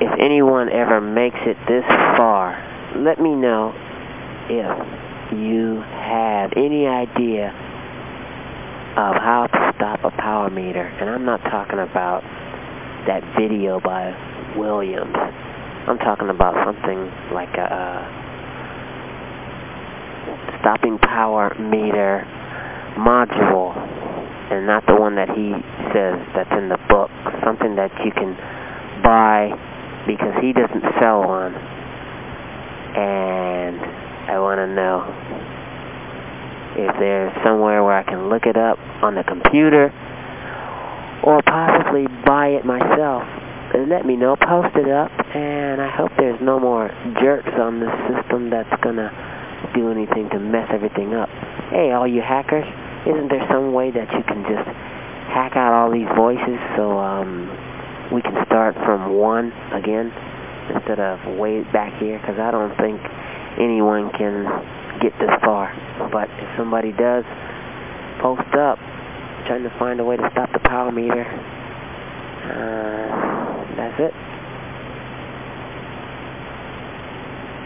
if anyone ever makes it this far, let me know if you have any idea of how to stop a power meter. And I'm not talking about that video by Williams. I'm talking about something like a uh, stopping power meter module and not the one that he says that's in the book. Something that you can buy because he doesn't sell one. And I want to know if there's somewhere where I can look it up on the computer or possibly buy it myself. And let me know, post it up, and I hope there's no more jerks on this system that's going to do anything to mess everything up. Hey, all you hackers, isn't there some way that you can just hack out all these voices so um, we can start from one again instead of way back here? Because I don't think anyone can get this far. But if somebody does, post up, trying to find a way to stop the power meter. Uh, that's it.